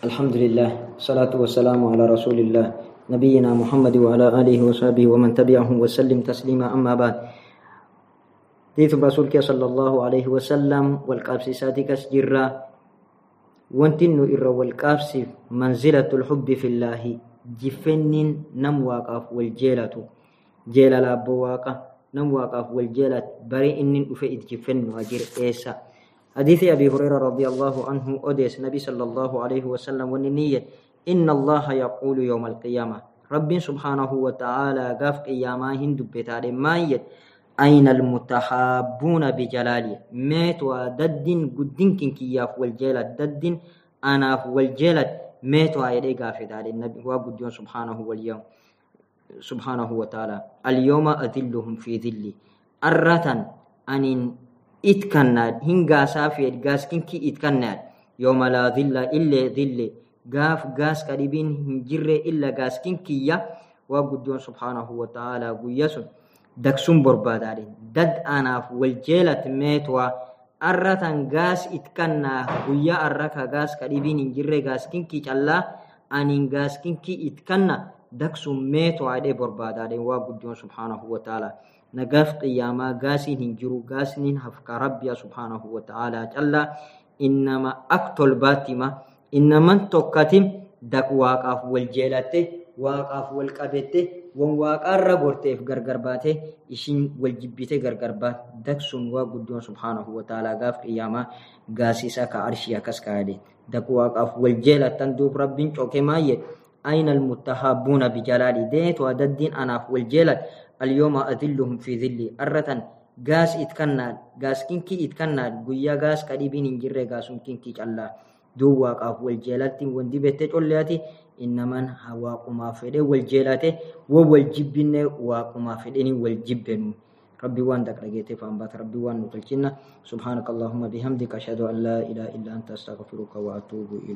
الحمد لله الصلاة والسلام على رسول الله نبينا محمد وعلى آله وصحبه ومن تبعهم وسلم تسليما أما بعد. ديث رسولك صلى الله عليه وسلم والقابس ساتك جرا وانتن إر والقابس منزلة الحب في الله جفن نم واقف والجيلة جيل لابواقة نم واقف والجيلة بري إن أفئد جفن وجر إيسا. حديث أبي هريرة رضي الله عنه أديس نبي صلى الله عليه وسلم والنية إن الله يقول يوم القيامة رب سبحانه وتعالى قاف قياما هندو بتاري مايت أين المتحابون بجلالي؟ ميت ودد قدن كياف والجيلة دد أنا والجيلة ميت وعيدي قاف داري النبي وقدون سبحانه واليوم سبحانه وتعالى اليوم أذلهم في ذلي أرة أن itkannaad hingaasaa fi gaaskinki itkannaad yooma laa dhilla illee dhille. Gaaf gaaska dhibiin hin jirre illa gaaskinkiyya waa guddoon subhaanahu wata'aalaa guyya sun. Dagsun barbaadaadhin dad anaaf waljeelat meetwaa. Arratan gaas itkannaa. Guyya arraka gaaska dhibiin hin jirre gaaskinkii callaa. Anin gaaskinkii itkanna dagsun meetwaa jedhee barbaadaadhin waa guddoon subhaanahu wata'aalaa nagaaf qiyaamaa gaasiin hin jiru gaasniin hafka rabbiya subhaanahu wa ta'aalaa callaa innama ak tolbaatima innaman tokkatim dak waaqaaf wal jeelatte waaqaaf wal qabette wan waaqaarra gorteef gargar baate ishin wal jibbite gargar baat dak sun waa guddoon subhaanahu wa ta'aalaa gaaf qiyaamaa gaasiisa ka arshii akkas kaayade dak waaqaaf wal jeelattan duub rabbiin coke maayye أين المتحابون بجلالي ديت وددين أنا في الجلال اليوم أذلهم في ذلي. أرة غاس إتكناد غاس كنكي إتكناد قويا غاس قريبين انجر غاس كنكي الله دو واقف والجلالة وندي بيتت أولياتي إنما هواقما فده والجلالة ووالجبن واقما فدني والجبن ربي وان دك رجيتي فانبات. ربي وان نقلتنا سبحانك اللهم بحمدك. أشهد أن لا إله إلا أنت. أستغفرك وأتوب إليك.